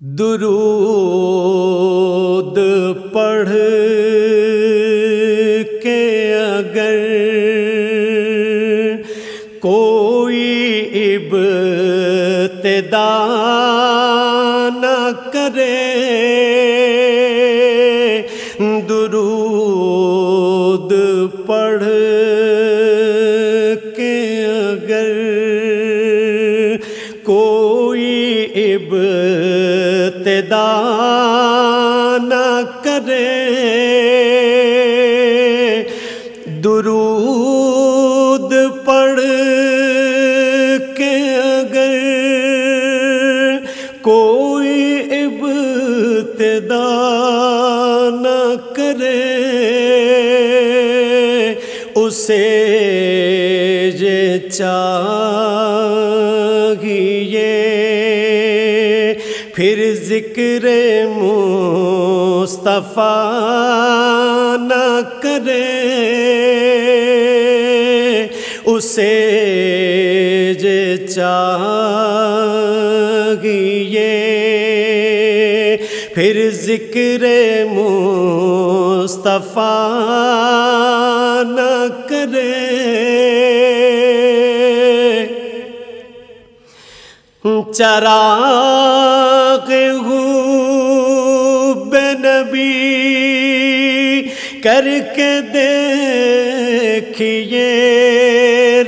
درود پڑھ کے اگر کوئی ابتدا نہ کرے درود پڑھ کے اگر کوئی ابتدا نہ کرے، اسے یہ چاہیے۔ پھر ذکر مصطفیٰ نہ کرے اسے یہ چاہیے۔ پھر ذکر مصطفیٰ نہ کرے۔ چراغ ہوں بے نبی کر کے دیکھیے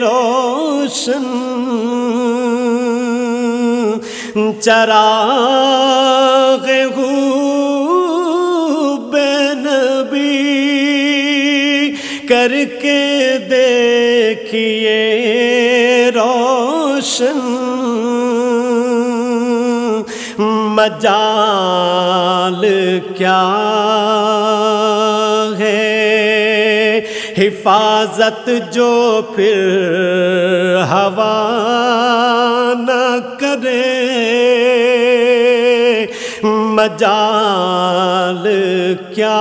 روشن چراغ نبی کر کے دیکھیے روشن مجال کیا حفاظت جو پھر ہوا نہ کرے۔ مجال کیا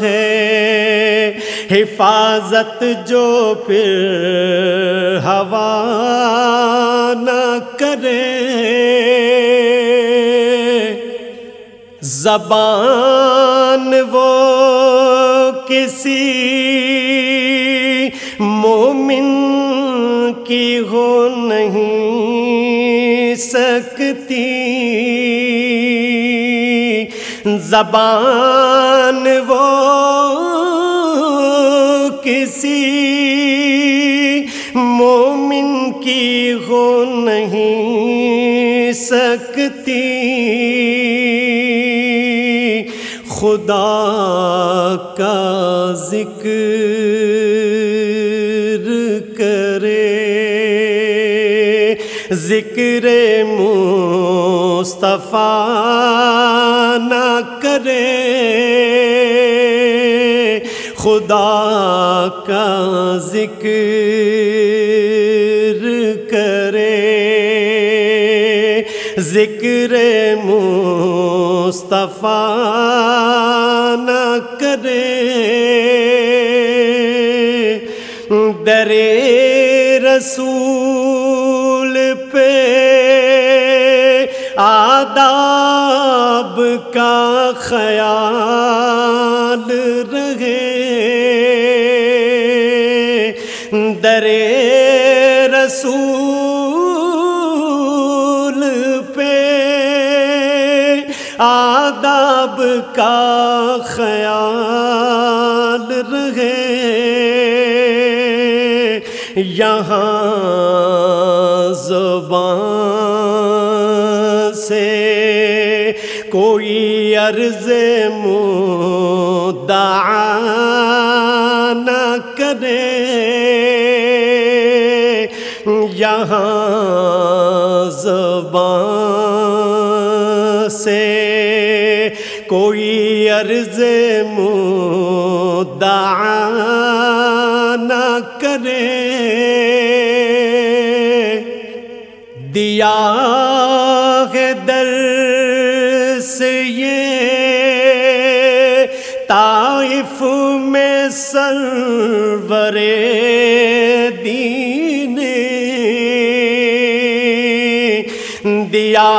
ہے؟ حفاظت جو پھر ہوا نہ کرے۔ زبان وہ کسی مومن کی ہو نہیں سکتی۔ زبان وہ کسی مومن کی ہو نہیں سکتی۔ خدا کا ذکر کرے ذکر مصطفیٰ نہ کرے۔ خدا کا ذکر کرے ذکر مصطفیٰ کرے در رسول پہ آداب کا خیال رہے در رسول کا خیال رہے۔ یہاں زبان سے کوئی عرض مدعا نہ کرے۔ یہاں زبان سے کوئی عرض مدعا نہ کرے۔ دیا ہے در سے یہ طائف میں سرور دین۔ دیا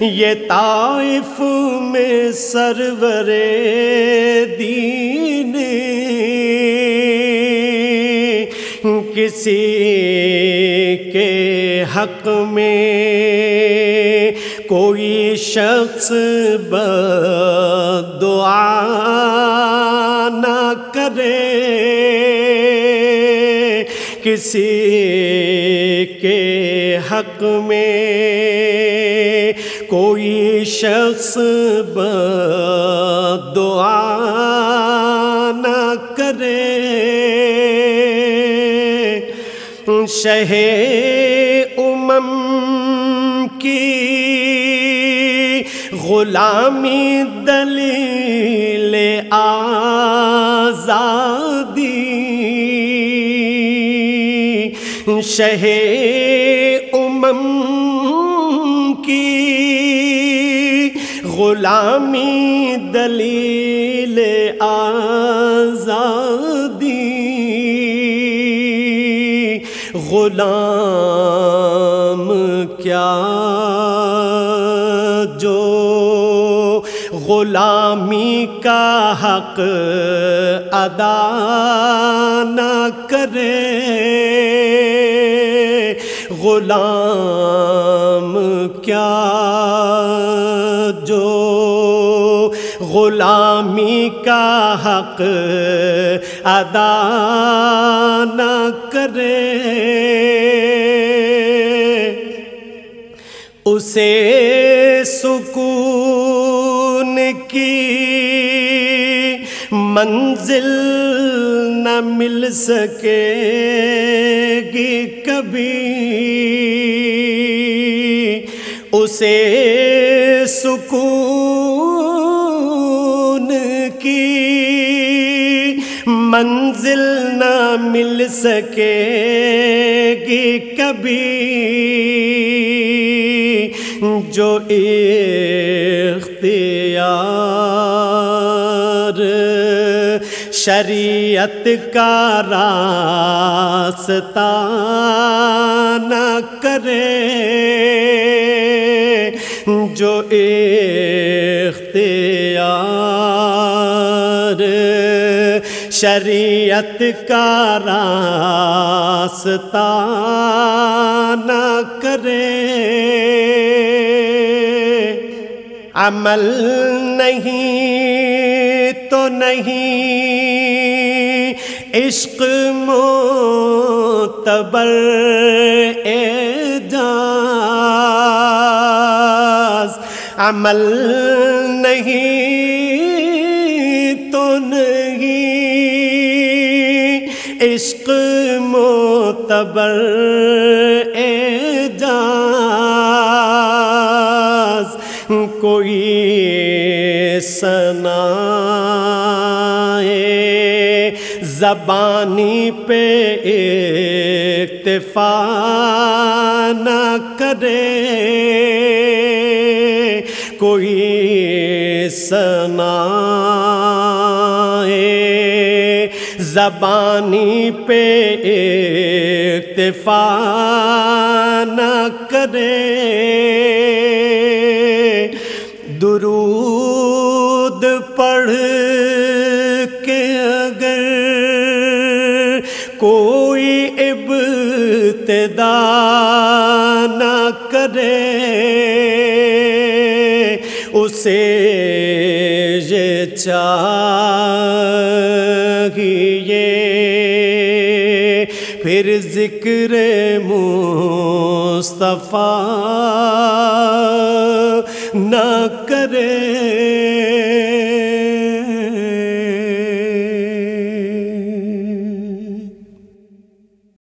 یہ طائف میں سرور دین کسی کے حق میں کوئی شخص دعا نہ کرے کسی کے حق میں کوئی شخص دعا نہ کرے۔ شہ امم کی غلامی دلیل آزادی۔ شہ غلامی دلیل آزادی، غلام کیا جو غلامی کا حق ادا نہ کرے۔ غلام کیا جو غلامی کا حق ادا نہ کرے۔ اسے سکون کی منزل نہ مل سکے گی کبھی۔ اسے سکون منزل نہ مل سکے گی کبھی۔ جو اختیار شریعت کا راستہ نہ کرے۔ جو اختیار شریعت کا راستہ نہ کرے۔ عمل نہیں تو نہیں عشق معتبر اعجاز عمل نہیں معتبر اعجاز کوئی سنا زبانی پہ اکتفا نہ کرے۔ کوئی سنا زبانی پہ اکتفا نہ کرے۔ درود پڑھ کے اگر کوئی ابتدا نہ کرے، اسے یہ چاہیے۔ پھر ذکر مصطفیٰ نہ کرے